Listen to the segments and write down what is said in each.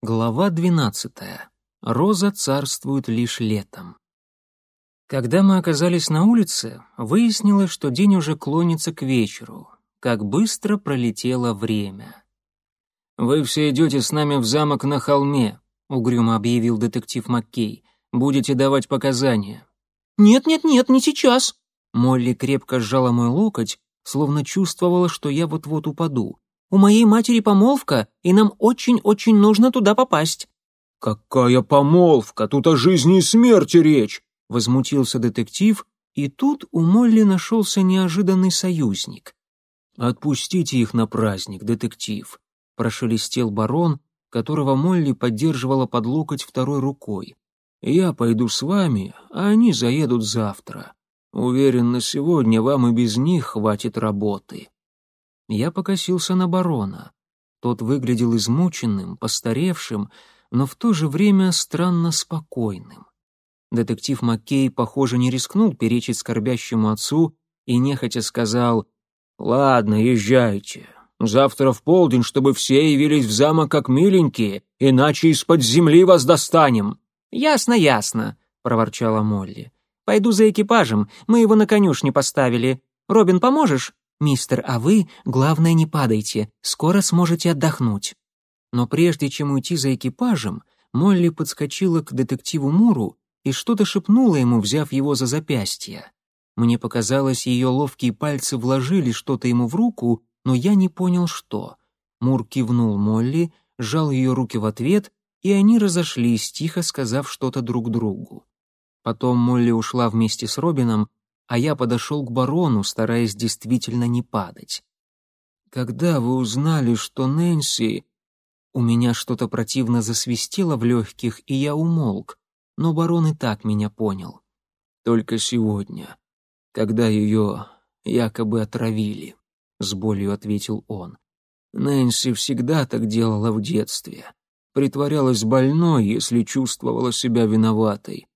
Глава двенадцатая. Роза царствует лишь летом. Когда мы оказались на улице, выяснилось, что день уже клонится к вечеру. Как быстро пролетело время. «Вы все идете с нами в замок на холме», — угрюмо объявил детектив Маккей. «Будете давать показания». «Нет-нет-нет, не сейчас». Молли крепко сжала мой локоть, словно чувствовала, что я вот-вот упаду. У моей матери помолвка, и нам очень-очень нужно туда попасть». «Какая помолвка? Тут о жизни и смерти речь!» — возмутился детектив, и тут у Молли нашелся неожиданный союзник. «Отпустите их на праздник, детектив», — прошелестел барон, которого Молли поддерживала под локоть второй рукой. «Я пойду с вами, а они заедут завтра. Уверен, на сегодня вам и без них хватит работы». Я покосился на барона. Тот выглядел измученным, постаревшим, но в то же время странно спокойным. Детектив Маккей, похоже, не рискнул перечить скорбящему отцу и нехотя сказал «Ладно, езжайте. Завтра в полдень, чтобы все явились в замок как миленькие, иначе из-под земли вас достанем». «Ясно, ясно», — проворчала Молли. «Пойду за экипажем, мы его на конюшне поставили. Робин, поможешь?» «Мистер, а вы, главное, не падайте, скоро сможете отдохнуть». Но прежде чем уйти за экипажем, Молли подскочила к детективу Муру и что-то шепнула ему, взяв его за запястье. Мне показалось, ее ловкие пальцы вложили что-то ему в руку, но я не понял, что. Мур кивнул Молли, сжал ее руки в ответ, и они разошлись, тихо сказав что-то друг другу. Потом Молли ушла вместе с Робином, а я подошел к барону, стараясь действительно не падать. «Когда вы узнали, что Нэнси...» У меня что-то противно засвистело в легких, и я умолк, но барон и так меня понял. «Только сегодня, когда ее якобы отравили», — с болью ответил он. «Нэнси всегда так делала в детстве. Притворялась больной, если чувствовала себя виноватой.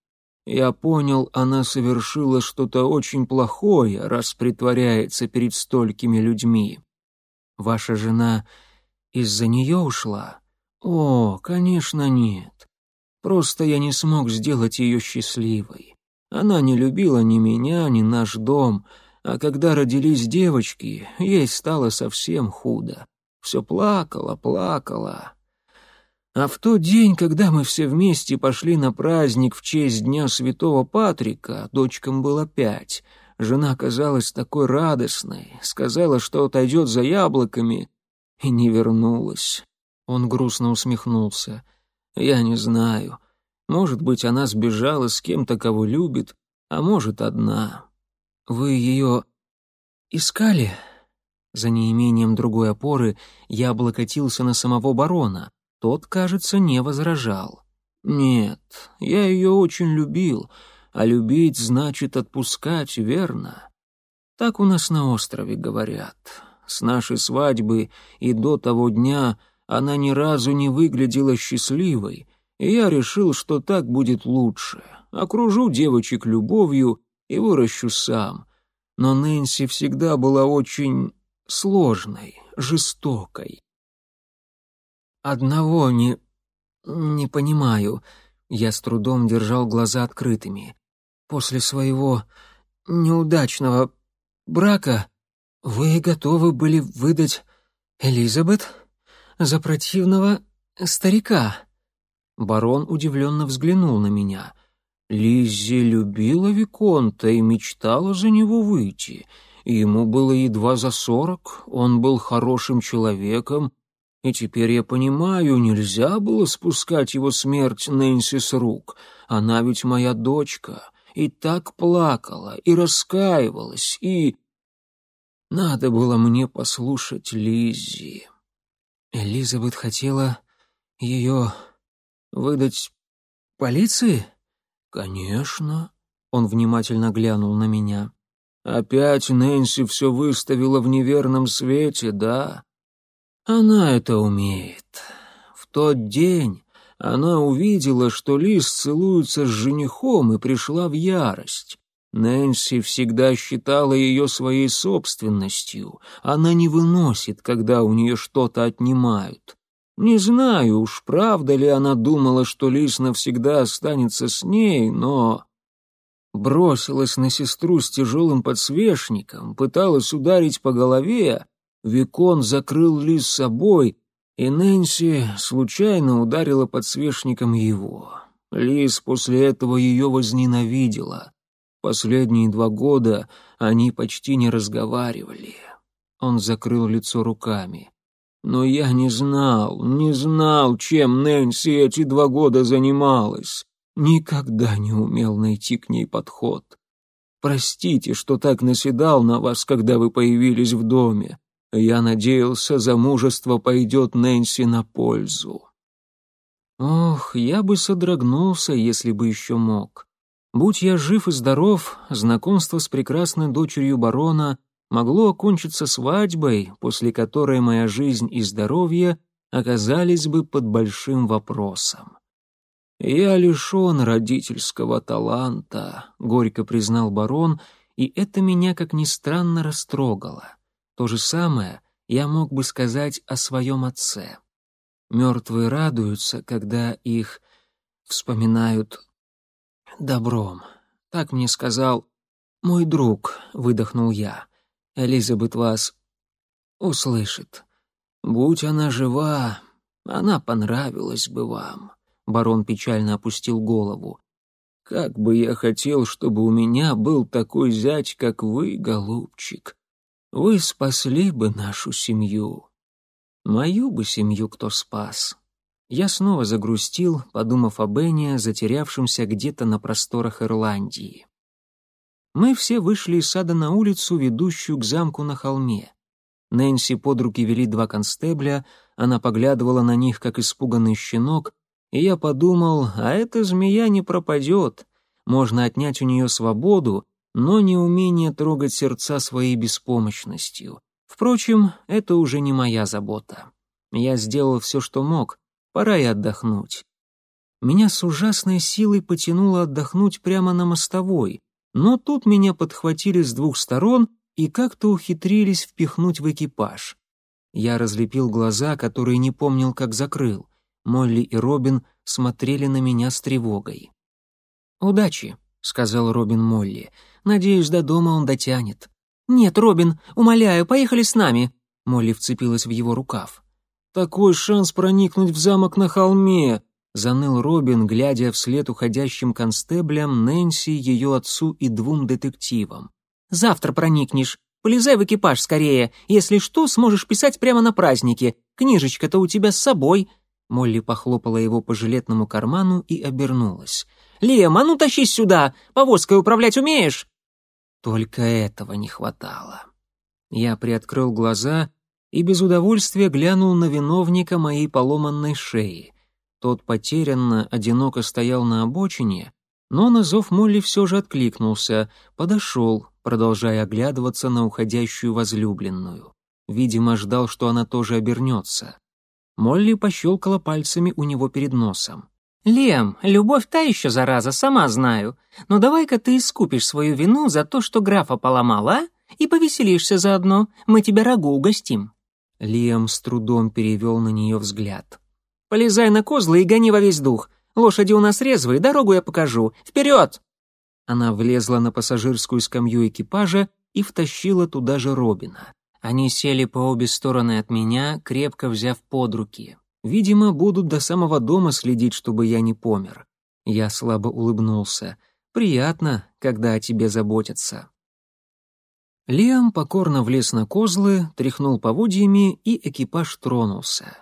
Я понял, она совершила что-то очень плохое, раз притворяется перед столькими людьми. Ваша жена из-за нее ушла? О, конечно, нет. Просто я не смог сделать ее счастливой. Она не любила ни меня, ни наш дом, а когда родились девочки, ей стало совсем худо. Все плакала, плакала. А в тот день, когда мы все вместе пошли на праздник в честь Дня Святого Патрика, дочкам было пять, жена казалась такой радостной, сказала, что отойдет за яблоками, и не вернулась. Он грустно усмехнулся. «Я не знаю. Может быть, она сбежала с кем-то, кого любит, а может, одна. Вы ее искали?» За неимением другой опоры я облокотился на самого барона — тот, кажется, не возражал. «Нет, я ее очень любил, а любить значит отпускать, верно? Так у нас на острове говорят. С нашей свадьбы и до того дня она ни разу не выглядела счастливой, и я решил, что так будет лучше. Окружу девочек любовью и выращу сам. Но Нэнси всегда была очень сложной, жестокой. «Одного не... не понимаю». Я с трудом держал глаза открытыми. «После своего неудачного брака вы готовы были выдать Элизабет за противного старика?» Барон удивленно взглянул на меня. Лиззи любила Виконта и мечтала за него выйти. Ему было едва за сорок, он был хорошим человеком и теперь я понимаю, нельзя было спускать его смерть Нэнси с рук. Она ведь моя дочка, и так плакала, и раскаивалась, и... Надо было мне послушать Лиззи. Элизабет хотела ее выдать полиции? Конечно. Он внимательно глянул на меня. Опять Нэнси все выставила в неверном свете, да? Она это умеет. В тот день она увидела, что Лиз целуется с женихом и пришла в ярость. Нэнси всегда считала ее своей собственностью. Она не выносит, когда у нее что-то отнимают. Не знаю уж, правда ли она думала, что Лис навсегда останется с ней, но... Бросилась на сестру с тяжелым подсвечником, пыталась ударить по голове, Викон закрыл Лис собой, и Нэнси случайно ударила подсвечником его. Лис после этого ее возненавидела. Последние два года они почти не разговаривали. Он закрыл лицо руками. Но я не знал, не знал, чем Нэнси эти два года занималась. Никогда не умел найти к ней подход. Простите, что так наседал на вас, когда вы появились в доме. Я надеялся, замужество пойдет Нэнси на пользу. Ох, я бы содрогнулся, если бы еще мог. Будь я жив и здоров, знакомство с прекрасной дочерью барона могло окончиться свадьбой, после которой моя жизнь и здоровье оказались бы под большим вопросом. «Я лишен родительского таланта», — горько признал барон, и это меня, как ни странно, растрогало. То же самое я мог бы сказать о своем отце. Мертвые радуются, когда их вспоминают добром. Так мне сказал мой друг, выдохнул я. Элизабет вас услышит. Будь она жива, она понравилась бы вам. Барон печально опустил голову. Как бы я хотел, чтобы у меня был такой зять, как вы, голубчик. Вы спасли бы нашу семью. Мою бы семью кто спас. Я снова загрустил, подумав о Бене, затерявшемся где-то на просторах Ирландии. Мы все вышли из сада на улицу, ведущую к замку на холме. Нэнси под руки вели два констебля, она поглядывала на них, как испуганный щенок, и я подумал, а эта змея не пропадет. Можно отнять у нее свободу, но не умение трогать сердца своей беспомощностью. Впрочем, это уже не моя забота. Я сделал все, что мог, пора и отдохнуть. Меня с ужасной силой потянуло отдохнуть прямо на мостовой, но тут меня подхватили с двух сторон и как-то ухитрились впихнуть в экипаж. Я разлепил глаза, которые не помнил, как закрыл. Молли и Робин смотрели на меня с тревогой. «Удачи», — сказал Робин Молли. Надеюсь, до дома он дотянет». «Нет, Робин, умоляю, поехали с нами», — Молли вцепилась в его рукав. «Такой шанс проникнуть в замок на холме», — заныл Робин, глядя вслед уходящим констеблям, Нэнси, ее отцу и двум детективам. «Завтра проникнешь. Полезай в экипаж скорее. Если что, сможешь писать прямо на празднике. Книжечка-то у тебя с собой». Молли похлопала его по жилетному карману и обернулась. «Лем, а ну тащись сюда! Повозкой управлять умеешь?» Только этого не хватало. Я приоткрыл глаза и без удовольствия глянул на виновника моей поломанной шеи. Тот потерянно, одиноко стоял на обочине, но на зов Молли все же откликнулся, подошел, продолжая оглядываться на уходящую возлюбленную. Видимо, ждал, что она тоже обернется. Молли пощелкала пальцами у него перед носом. «Лем, любовь та еще зараза, сама знаю. Но давай-ка ты искупишь свою вину за то, что графа поломала, а? И повеселишься заодно. Мы тебя рагу угостим». Лем с трудом перевел на нее взгляд. «Полезай на козлы и гони во весь дух. Лошади у нас резвые, дорогу я покажу. Вперед!» Она влезла на пассажирскую скамью экипажа и втащила туда же Робина. Они сели по обе стороны от меня, крепко взяв под руки. Видимо, будут до самого дома следить, чтобы я не помер. Я слабо улыбнулся. Приятно, когда о тебе заботятся. Лиам покорно влез на козлы, тряхнул поводьями, и экипаж тронулся.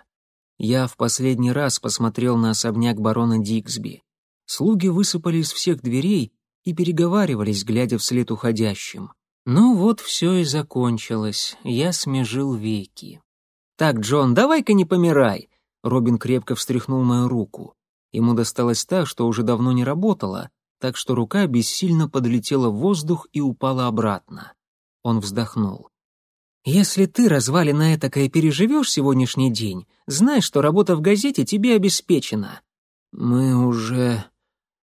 Я в последний раз посмотрел на особняк барона Диксби. Слуги высыпали из всех дверей и переговаривались, глядя вслед уходящим. Ну вот все и закончилось, я смежил веки. «Так, Джон, давай-ка не помирай. Робин крепко встряхнул мою руку. Ему досталось так, что уже давно не работала, так что рука бессильно подлетела в воздух и упала обратно. Он вздохнул. «Если ты, развалина этакая, переживешь сегодняшний день, знай, что работа в газете тебе обеспечена». «Мы уже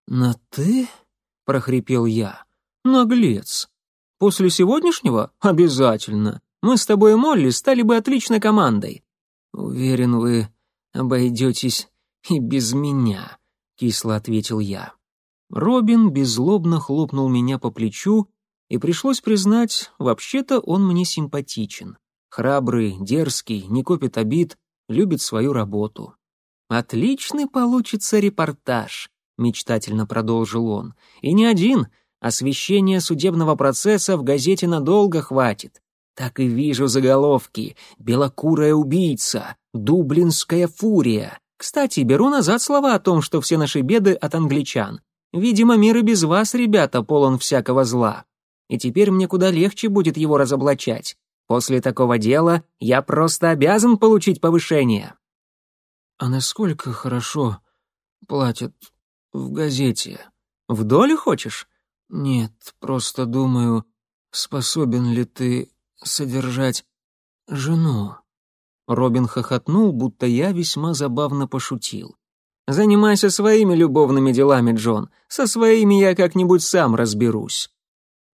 на «ты»?» — прохрипел я. «Наглец. После сегодняшнего? Обязательно. Мы с тобой и Молли стали бы отличной командой». «Уверен, вы обойдетесь и без меня», — кисло ответил я. Робин беззлобно хлопнул меня по плечу, и пришлось признать, вообще-то он мне симпатичен. Храбрый, дерзкий, не копит обид, любит свою работу. «Отличный получится репортаж», — мечтательно продолжил он. «И не один. Освещение судебного процесса в газете надолго хватит. Так и вижу заголовки. «Белокурая убийца», «Дублинская фурия». Кстати, беру назад слова о том, что все наши беды от англичан. Видимо, мир и без вас, ребята, полон всякого зла. И теперь мне куда легче будет его разоблачать. После такого дела я просто обязан получить повышение. А насколько хорошо платят в газете? В долю хочешь? Нет, просто думаю, способен ли ты содержать жену. Робин хохотнул, будто я весьма забавно пошутил. Занимайся своими любовными делами, Джон. Со своими я как-нибудь сам разберусь.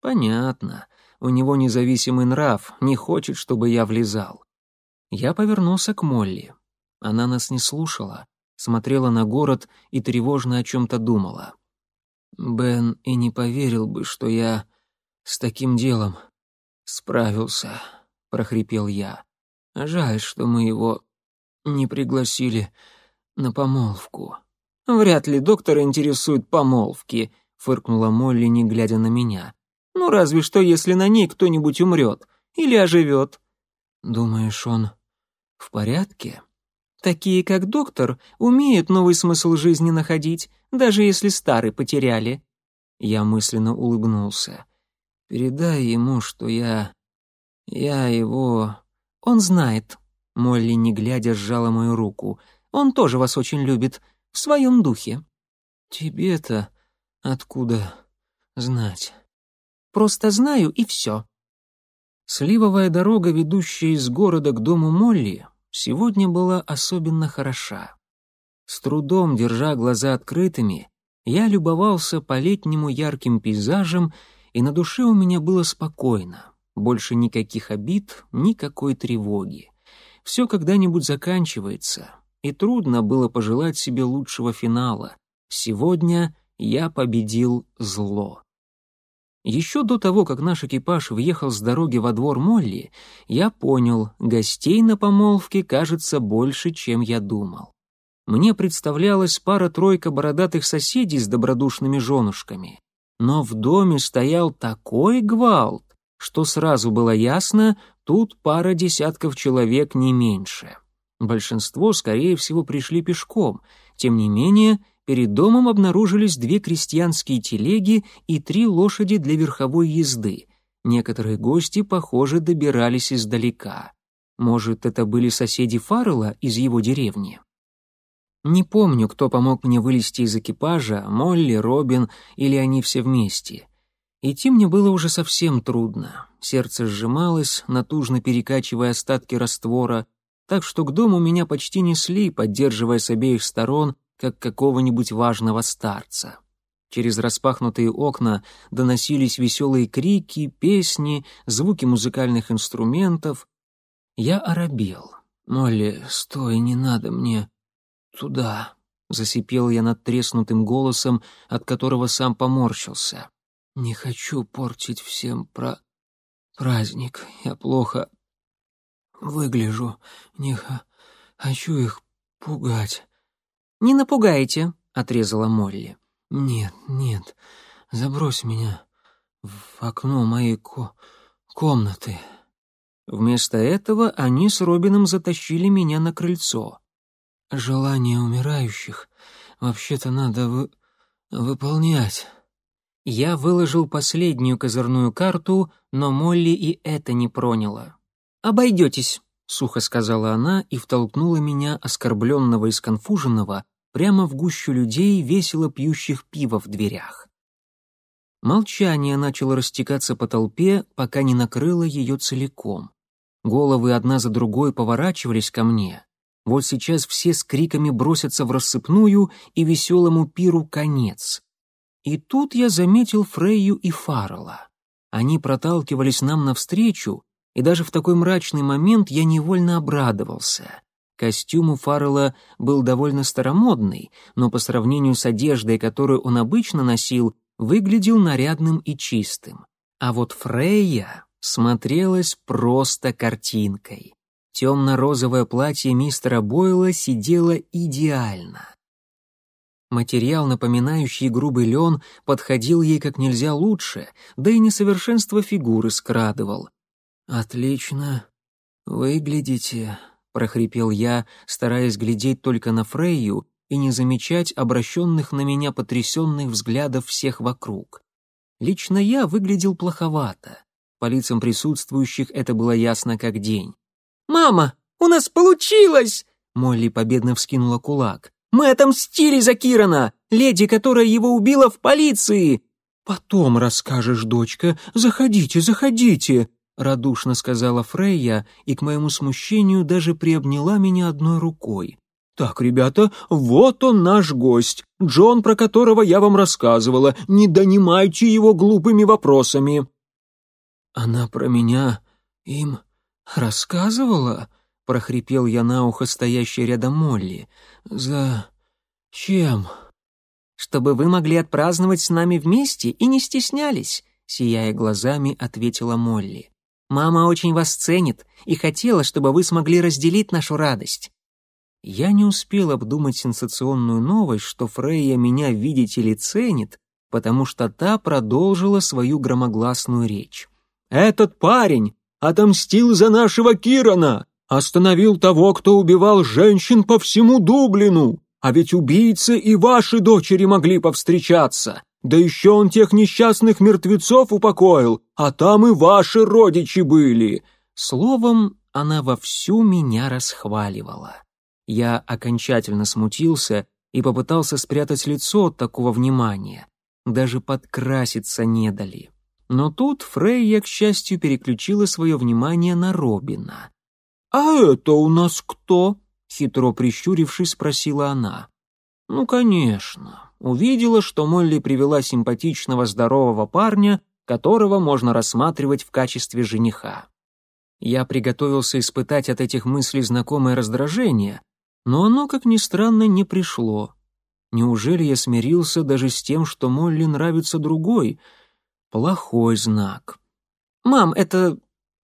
Понятно. У него независимый нрав, не хочет, чтобы я влезал. Я повернулся к Молли. Она нас не слушала, смотрела на город и тревожно о чем-то думала. Бен и не поверил бы, что я с таким делом справился, прохрипел я. Жаль, что мы его не пригласили на помолвку. Вряд ли доктора интересуют помолвки, фыркнула Молли, не глядя на меня. Ну разве что, если на ней кто-нибудь умрет или оживет. Думаешь, он в порядке? Такие, как доктор, умеют новый смысл жизни находить, даже если старый потеряли. Я мысленно улыбнулся. Передай ему, что я... я его... Он знает. Молли, не глядя, сжала мою руку. Он тоже вас очень любит, в своем духе». «Тебе-то откуда знать?» «Просто знаю, и все». Сливовая дорога, ведущая из города к дому Молли, сегодня была особенно хороша. С трудом, держа глаза открытыми, я любовался по-летнему ярким пейзажем, и на душе у меня было спокойно. Больше никаких обид, никакой тревоги. Все когда-нибудь заканчивается, и трудно было пожелать себе лучшего финала. Сегодня я победил зло. Еще до того, как наш экипаж въехал с дороги во двор Молли, я понял, гостей на помолвке кажется больше, чем я думал. Мне представлялась пара-тройка бородатых соседей с добродушными женушками. Но в доме стоял такой гвалт, что сразу было ясно, тут пара десятков человек не меньше. Большинство, скорее всего, пришли пешком. Тем не менее, перед домом обнаружились две крестьянские телеги и три лошади для верховой езды. Некоторые гости, похоже, добирались издалека. Может, это были соседи Фаррелла из его деревни? Не помню, кто помог мне вылезти из экипажа, Молли, Робин или они все вместе. Идти мне было уже совсем трудно. Сердце сжималось, натужно перекачивая остатки раствора, так что к дому меня почти несли, поддерживая с обеих сторон, как какого-нибудь важного старца. Через распахнутые окна доносились веселые крики, песни, звуки музыкальных инструментов. Я оробел. «Молли, стой, не надо мне туда», — засипел я над треснутым голосом, от которого сам поморщился. «Не хочу портить всем про... праздник. Я плохо выгляжу. Не хочу их пугать». «Не напугайте», — отрезала Молли. «Нет, нет, забрось меня в окно моей ко комнаты». Вместо этого они с Робином затащили меня на крыльцо. «Желания умирающих вообще-то надо вы... выполнять». Я выложил последнюю козырную карту, но Молли и это не проняло. «Обойдетесь», — сухо сказала она и втолкнула меня, оскорбленного и сконфуженного, прямо в гущу людей, весело пьющих пиво в дверях. Молчание начало растекаться по толпе, пока не накрыло ее целиком. Головы одна за другой поворачивались ко мне. Вот сейчас все с криками бросятся в рассыпную, и веселому пиру конец. И тут я заметил Фрейю и Фаррелла. Они проталкивались нам навстречу, и даже в такой мрачный момент я невольно обрадовался. Костюм у Фаррелла был довольно старомодный, но по сравнению с одеждой, которую он обычно носил, выглядел нарядным и чистым. А вот Фрейя смотрелась просто картинкой. Темно-розовое платье мистера Бойла сидело идеально. Материал, напоминающий грубый лен, подходил ей как нельзя лучше, да и несовершенство фигуры скрадывал. «Отлично выглядите», — прохрипел я, стараясь глядеть только на Фрейю и не замечать обращенных на меня потрясенных взглядов всех вокруг. Лично я выглядел плоховато. По лицам присутствующих это было ясно как день. «Мама, у нас получилось!» Молли победно вскинула кулак. «Мы отомстили за Кирана, леди, которая его убила в полиции!» «Потом расскажешь, дочка. Заходите, заходите!» — радушно сказала Фрейя и, к моему смущению, даже приобняла меня одной рукой. «Так, ребята, вот он наш гость, Джон, про которого я вам рассказывала. Не донимайте его глупыми вопросами». «Она про меня им рассказывала?» — прохрипел я на ухо стоящей рядом Молли. «За... чем?» «Чтобы вы могли отпраздновать с нами вместе и не стеснялись», — сияя глазами, ответила Молли. «Мама очень вас ценит и хотела, чтобы вы смогли разделить нашу радость. Я не успел обдумать сенсационную новость, что Фрейя меня, видите ли, ценит, потому что та продолжила свою громогласную речь. «Этот парень отомстил за нашего Кирана, остановил того, кто убивал женщин по всему Дублину, а ведь убийцы и ваши дочери могли повстречаться. Да еще он тех несчастных мертвецов упокоил, а там и ваши родичи были». Словом, она вовсю меня расхваливала. Я окончательно смутился и попытался спрятать лицо от такого внимания. Даже подкраситься не дали. Но тут Фрейя, к счастью, переключила свое внимание на Робина. «А это у нас кто?» — хитро прищурившись, спросила она. «Ну, конечно. Увидела, что Молли привела симпатичного здорового парня, которого можно рассматривать в качестве жениха. Я приготовился испытать от этих мыслей знакомое раздражение, но оно, как ни странно, не пришло. Неужели я смирился даже с тем, что Молли нравится другой? Плохой знак. «Мам, это...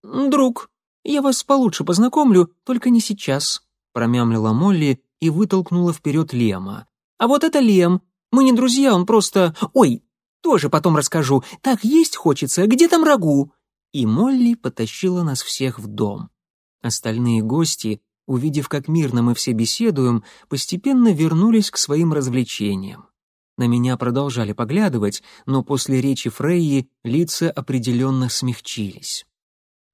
друг. Я вас получше познакомлю, только не сейчас», — промямлила Молли и вытолкнула вперед Лема. «А вот это Лем. Мы не друзья, он просто... Ой, тоже потом расскажу. Так есть хочется. Где там рагу?» И Молли потащила нас всех в дом. Остальные гости увидев, как мирно мы все беседуем, постепенно вернулись к своим развлечениям. На меня продолжали поглядывать, но после речи Фрейи лица определенно смягчились.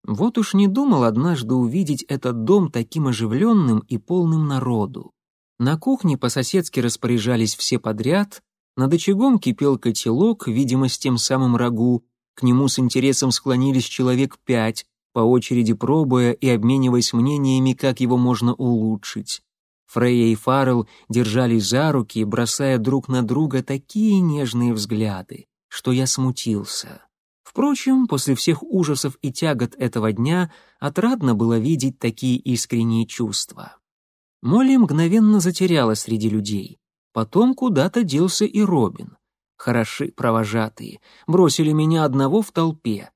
Вот уж не думал однажды увидеть этот дом таким оживленным и полным народу. На кухне по-соседски распоряжались все подряд, над очагом кипел котелок, видимо, с тем самым рагу, к нему с интересом склонились человек пять, по очереди пробуя и обмениваясь мнениями, как его можно улучшить. Фрейя и Фаррелл держались за руки, бросая друг на друга такие нежные взгляды, что я смутился. Впрочем, после всех ужасов и тягот этого дня отрадно было видеть такие искренние чувства. Молли мгновенно затерялась среди людей. Потом куда-то делся и Робин. Хороши провожатые, бросили меня одного в толпе.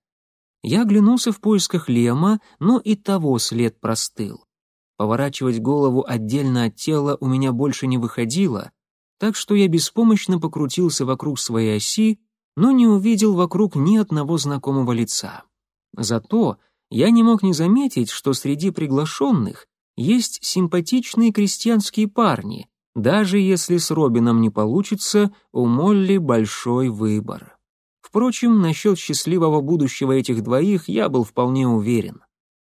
Я оглянулся в поисках Лема, но и того след простыл. Поворачивать голову отдельно от тела у меня больше не выходило, так что я беспомощно покрутился вокруг своей оси, но не увидел вокруг ни одного знакомого лица. Зато я не мог не заметить, что среди приглашенных есть симпатичные крестьянские парни, даже если с Робином не получится, у Молли большой выбор. Впрочем, насчет счастливого будущего этих двоих я был вполне уверен.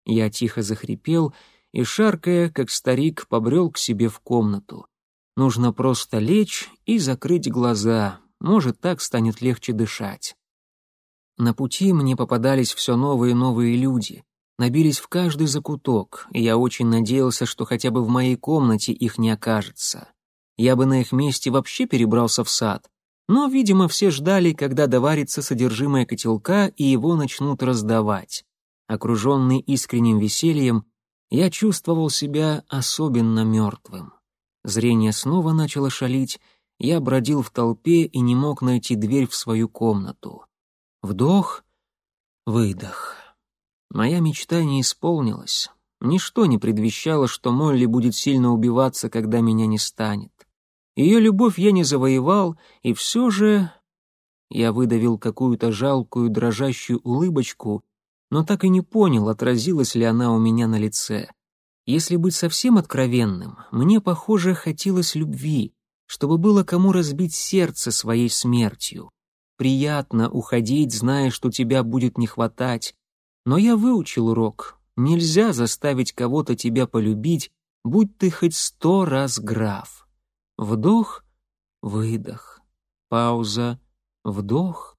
Я тихо захрипел и, шаркая, как старик, побрел к себе в комнату. Нужно просто лечь и закрыть глаза, может, так станет легче дышать. На пути мне попадались все новые и новые люди, набились в каждый закуток, и я очень надеялся, что хотя бы в моей комнате их не окажется. Я бы на их месте вообще перебрался в сад, но, видимо, все ждали, когда доварится содержимое котелка и его начнут раздавать. Окруженный искренним весельем, Я чувствовал себя особенно мертвым. Зрение снова начало шалить, я бродил в толпе и не мог найти дверь в свою комнату. Вдох, выдох. Моя мечта не исполнилась. Ничто не предвещало, что Молли будет сильно убиваться, когда меня не станет. Ее любовь я не завоевал, и все же... Я выдавил какую-то жалкую, дрожащую улыбочку, но так и не понял, отразилась ли она у меня на лице. Если быть совсем откровенным, мне, похоже, хотелось любви, чтобы было кому разбить сердце своей смертью. Приятно уходить, зная, что тебя будет не хватать. Но я выучил урок. Нельзя заставить кого-то тебя полюбить, будь ты хоть сто раз граф. Вдох, выдох, пауза, вдох.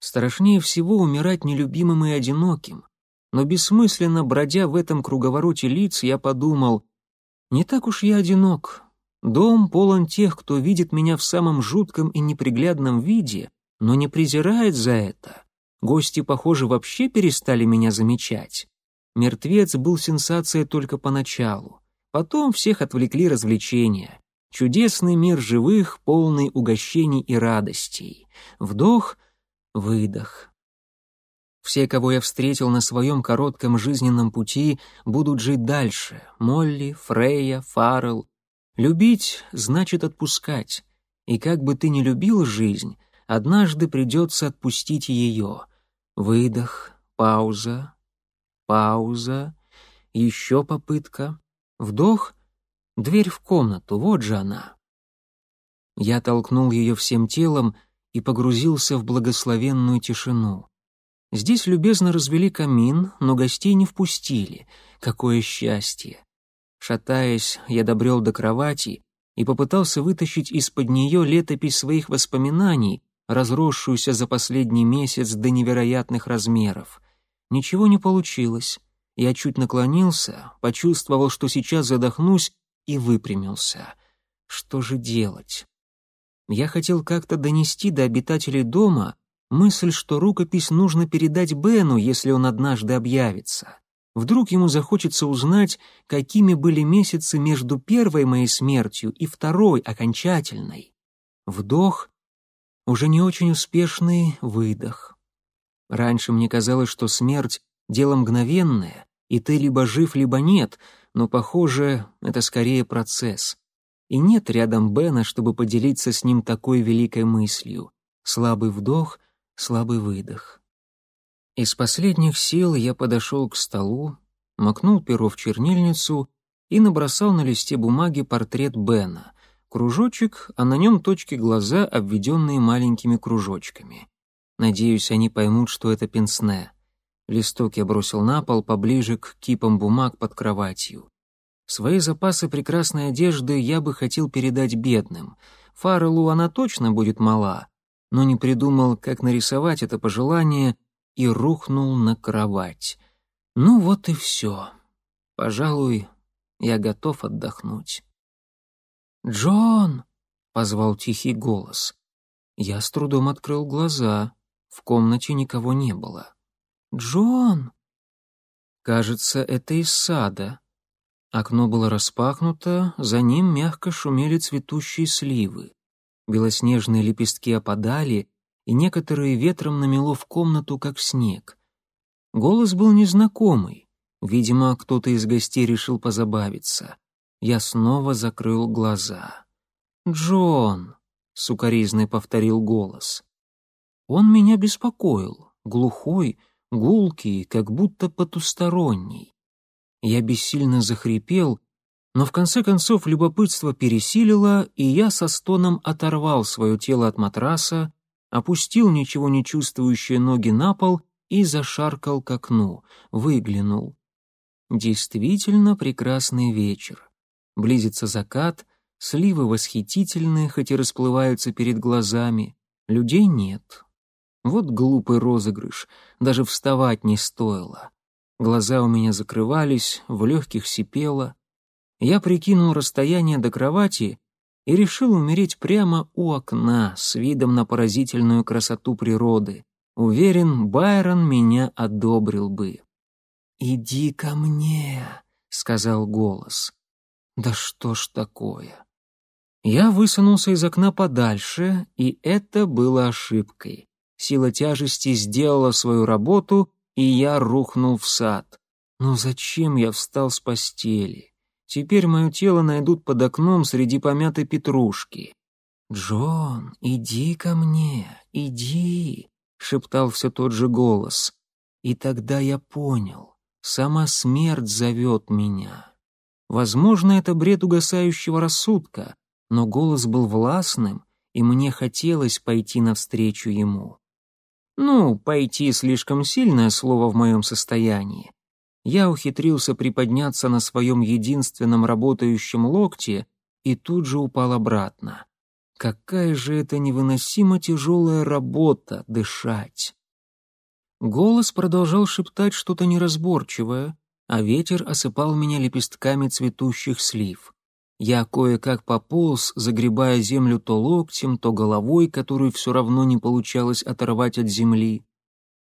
Страшнее всего умирать нелюбимым и одиноким. Но бессмысленно бродя в этом круговороте лиц, я подумал, не так уж я одинок. Дом полон тех, кто видит меня в самом жутком и неприглядном виде, но не презирает за это. Гости, похоже, вообще перестали меня замечать. Мертвец был сенсацией только поначалу. Потом всех отвлекли развлечения. Чудесный мир живых, полный угощений и радостей. Вдох, выдох. Все, кого я встретил на своем коротком жизненном пути, будут жить дальше. Молли, Фрейя, Фаррелл. Любить значит отпускать. И как бы ты ни любил жизнь, однажды придется отпустить ее. Выдох, пауза, пауза, еще попытка, вдох, дверь в комнату, вот же она. Я толкнул ее всем телом и погрузился в благословенную тишину. Здесь любезно развели камин, но гостей не впустили. Какое счастье! Шатаясь, я добрел до кровати и попытался вытащить из-под нее летопись своих воспоминаний, разросшуюся за последний месяц до невероятных размеров. Ничего не получилось. Я чуть наклонился, почувствовал, что сейчас задохнусь, и выпрямился. Что же делать? Я хотел как-то донести до обитателей дома мысль, что рукопись нужно передать Бену, если он однажды объявится. Вдруг ему захочется узнать, какими были месяцы между первой моей смертью и второй, окончательной. Вдох, уже не очень успешный выдох. Раньше мне казалось, что смерть — дело мгновенное, и ты либо жив, либо нет, но, похоже, это скорее процесс. И нет рядом Бена, чтобы поделиться с ним такой великой мыслью. Слабый вдох, слабый выдох. Из последних сил я подошел к столу, макнул перо в чернильницу и набросал на листе бумаги портрет Бена. Кружочек, а на нем точки глаза, обведенные маленькими кружочками. Надеюсь, они поймут, что это пенсне. Листок я бросил на пол поближе к кипам бумаг под кроватью. Свои запасы прекрасной одежды я бы хотел передать бедным. Фарреллу она точно будет мала, но не придумал, как нарисовать это пожелание, и рухнул на кровать. Ну вот и все. Пожалуй, я готов отдохнуть. «Джон!» — позвал тихий голос. Я с трудом открыл глаза. В комнате никого не было. «Джон!» Кажется, это из сада. Окно было распахнуто, за ним мягко шумели цветущие сливы. Белоснежные лепестки опадали, и некоторые ветром намело в комнату, как снег. Голос был незнакомый. Видимо, кто-то из гостей решил позабавиться. Я снова закрыл глаза. «Джон!» — сукоризный повторил голос. Он меня беспокоил, глухой, гулкий, как будто потусторонний. Я бессильно захрипел, но в конце концов любопытство пересилило, и я со стоном оторвал свое тело от матраса, опустил ничего не чувствующие ноги на пол и зашаркал к окну, выглянул. Действительно прекрасный вечер. Близится закат, сливы восхитительные, хоть и расплываются перед глазами, людей нет. Вот глупый розыгрыш, даже вставать не стоило. Глаза у меня закрывались, в легких сипело. Я прикинул расстояние до кровати и решил умереть прямо у окна с видом на поразительную красоту природы. Уверен, Байрон меня одобрил бы. «Иди ко мне», — сказал голос. «Да что ж такое?» Я высунулся из окна подальше, и это было ошибкой. Сила тяжести сделала свою работу, и я рухнул в сад. Но зачем я встал с постели? Теперь мое тело найдут под окном среди помятой петрушки. «Джон, иди ко мне, иди», — шептал все тот же голос. И тогда я понял, сама смерть зовет меня. Возможно, это бред угасающего рассудка, но голос был властным, и мне хотелось пойти навстречу ему. Ну, пойти слишком сильное слово в моем состоянии. Я ухитрился приподняться на своем единственном работающем локте и тут же упал обратно. Какая же это невыносимо тяжелая работа — дышать. Голос продолжал шептать что-то неразборчивое, а ветер осыпал меня лепестками цветущих слив. Я кое-как пополз, загребая землю то локтем, то головой, которую все равно не получалось оторвать от земли.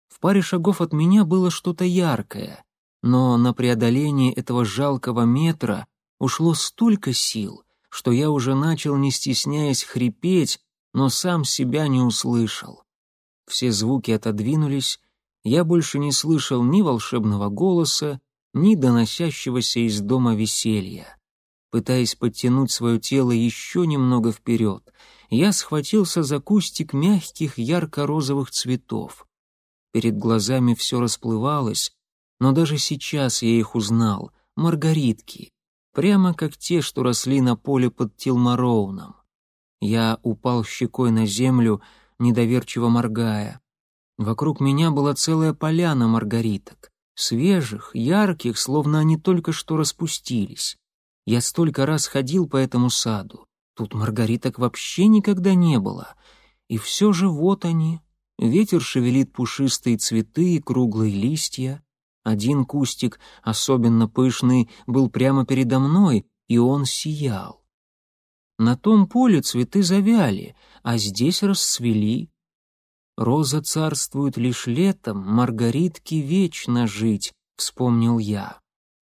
В паре шагов от меня было что-то яркое, но на преодоление этого жалкого метра ушло столько сил, что я уже начал, не стесняясь, хрипеть, но сам себя не услышал. Все звуки отодвинулись, я больше не слышал ни волшебного голоса, ни доносящегося из дома веселья. Пытаясь подтянуть свое тело еще немного вперед, я схватился за кустик мягких ярко-розовых цветов. Перед глазами все расплывалось, но даже сейчас я их узнал — маргаритки, прямо как те, что росли на поле под Тилмароуном. Я упал щекой на землю, недоверчиво моргая. Вокруг меня была целая поляна маргариток, свежих, ярких, словно они только что распустились. Я столько раз ходил по этому саду. Тут маргариток вообще никогда не было. И все же вот они. Ветер шевелит пушистые цветы и круглые листья. Один кустик, особенно пышный, был прямо передо мной, и он сиял. На том поле цветы завяли, а здесь расцвели. Роза царствует лишь летом, маргаритки вечно жить, вспомнил я.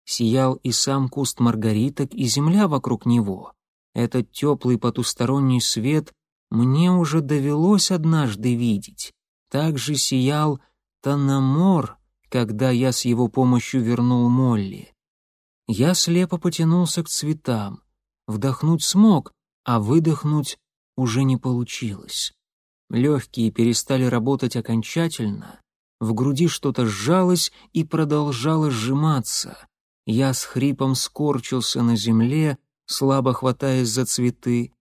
Сиял и сам куст маргариток, и земля вокруг него. Этот теплый потусторонний свет мне уже довелось однажды видеть. Так же сиял Танамор, когда я с его помощью вернул Молли. Я слепо потянулся к цветам. Вдохнуть смог, а выдохнуть уже не получилось. Легкие перестали работать окончательно, в груди что-то сжалось и продолжало сжиматься. Я с хрипом скорчился на земле, слабо хватаясь за цветы.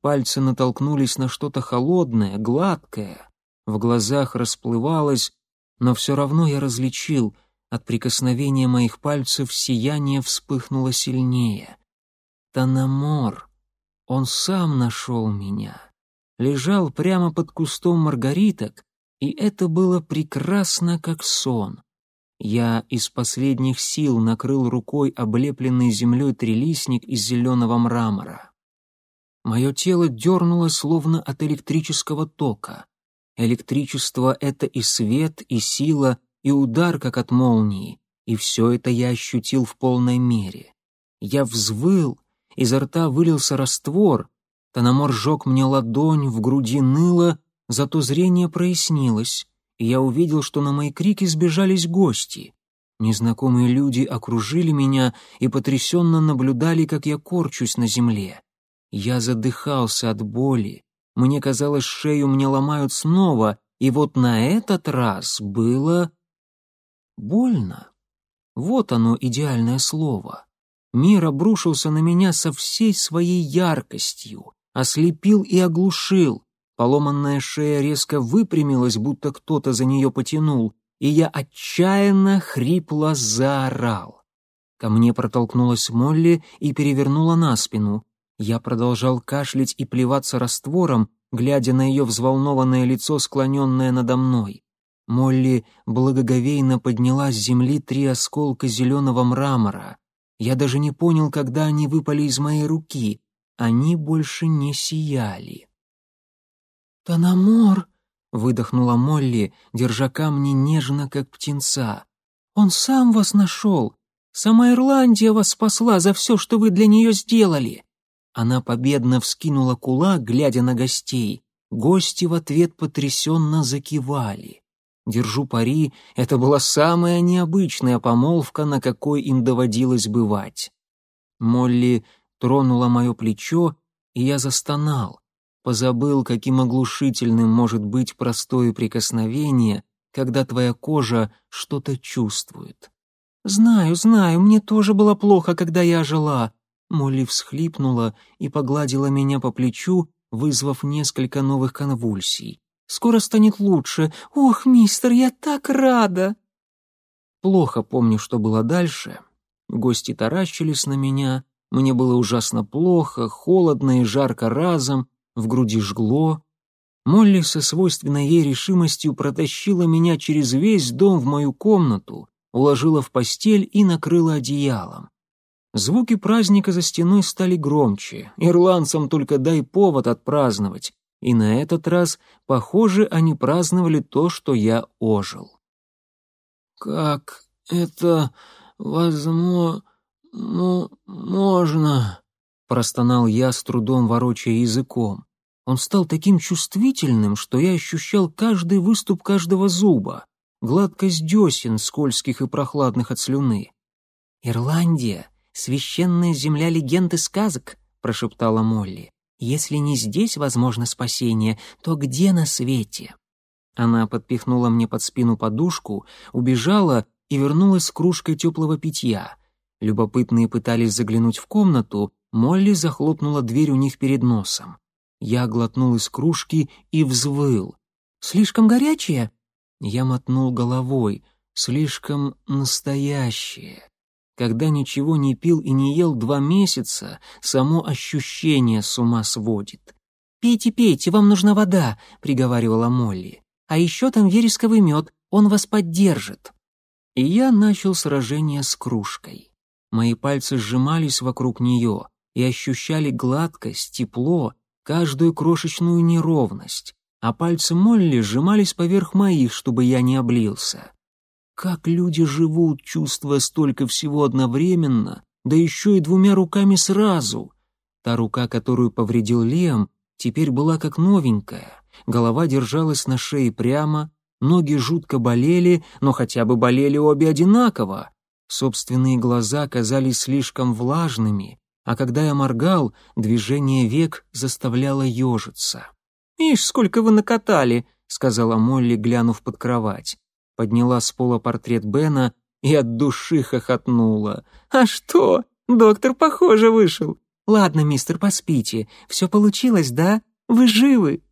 Пальцы натолкнулись на что-то холодное, гладкое. В глазах расплывалось, но все равно я различил, от прикосновения моих пальцев сияние вспыхнуло сильнее. Танамор, он сам нашел меня. Лежал прямо под кустом маргариток, и это было прекрасно, как сон. Я из последних сил накрыл рукой облепленный землей трелисник из зеленого мрамора. Мое тело дернулось словно от электрического тока. Электричество — это и свет, и сила, и удар, как от молнии, и все это я ощутил в полной мере. Я взвыл, изо рта вылился раствор, Тономор сжег мне ладонь, в груди ныло, зато зрение прояснилось и я увидел, что на мои крики сбежались гости. Незнакомые люди окружили меня и потрясенно наблюдали, как я корчусь на земле. Я задыхался от боли. Мне казалось, шею мне ломают снова, и вот на этот раз было... больно. Вот оно, идеальное слово. Мир обрушился на меня со всей своей яркостью, ослепил и оглушил. Поломанная шея резко выпрямилась, будто кто-то за нее потянул, и я отчаянно хрипло заорал. Ко мне протолкнулась Молли и перевернула на спину. Я продолжал кашлять и плеваться раствором, глядя на ее взволнованное лицо, склоненное надо мной. Молли благоговейно подняла с земли три осколка зеленого мрамора. Я даже не понял, когда они выпали из моей руки. Они больше не сияли. «Танамор!» — выдохнула Молли, держа камни нежно, как птенца. «Он сам вас нашел! Сама Ирландия вас спасла за все, что вы для нее сделали!» Она победно вскинула кулак, глядя на гостей. Гости в ответ потрясенно закивали. Держу пари, это была самая необычная помолвка, на какой им доводилось бывать. Молли тронула мое плечо, и я застонал. Позабыл, каким оглушительным может быть простое прикосновение, когда твоя кожа что-то чувствует. «Знаю, знаю, мне тоже было плохо, когда я жила». Молли всхлипнула и погладила меня по плечу, вызвав несколько новых конвульсий. «Скоро станет лучше. Ох, мистер, я так рада!» Плохо помню, что было дальше. Гости таращились на меня. Мне было ужасно плохо, холодно и жарко разом, в груди жгло. Молли со свойственной ей решимостью протащила меня через весь дом в мою комнату, уложила в постель и накрыла одеялом. Звуки праздника за стеной стали громче, ирландцам только дай повод отпраздновать, и на этот раз, похоже, они праздновали то, что я ожил. «Как это возможно? можно?» — простонал я, с трудом ворочая языком. Он стал таким чувствительным, что я ощущал каждый выступ каждого зуба гладкость десен, скользких и прохладных от слюны. «Ирландия — священная земля легенд и сказок», — прошептала Молли. «Если не здесь возможно спасение, то где на свете?» Она подпихнула мне под спину подушку, убежала и вернулась с кружкой теплого питья. Любопытные пытались заглянуть в комнату, Молли захлопнула дверь у них перед носом. Я глотнул из кружки и взвыл. «Слишком горячее?» Я мотнул головой. Слишком настоящее. Когда ничего не пил и не ел два месяца, само ощущение с ума сводит. «Пейте, пейте, вам нужна вода», — приговаривала Молли. «А еще там вересковый мед, он вас поддержит». И я начал сражение с кружкой. Мои пальцы сжимались вокруг нее и ощущали гладкость, тепло, каждую крошечную неровность а пальцы Молли сжимались поверх моих, чтобы я не облился. Как люди живут, чувствуя столько всего одновременно, да еще и двумя руками сразу? Та рука, которую повредил Лем, теперь была как новенькая. Голова держалась на шее прямо, ноги жутко болели, но хотя бы болели обе одинаково. Собственные глаза казались слишком влажными, а когда я моргал, движение век заставляло ежиться. «Ишь, сколько вы накатали!» — сказала Молли, глянув под кровать. Подняла с пола портрет Бена и от души хохотнула. «А что? Доктор, похоже, вышел. Ладно, мистер, поспите. Все получилось, да? Вы живы!»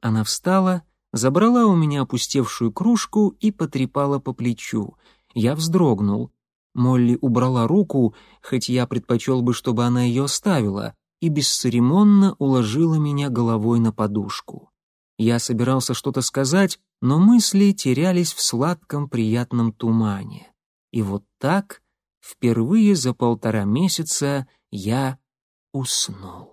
Она встала, забрала у меня опустевшую кружку и потрепала по плечу. Я вздрогнул. Молли убрала руку, хоть я предпочел бы, чтобы она ее оставила и бесцеремонно уложила меня головой на подушку. Я собирался что-то сказать, но мысли терялись в сладком приятном тумане. И вот так, впервые за полтора месяца, я уснул.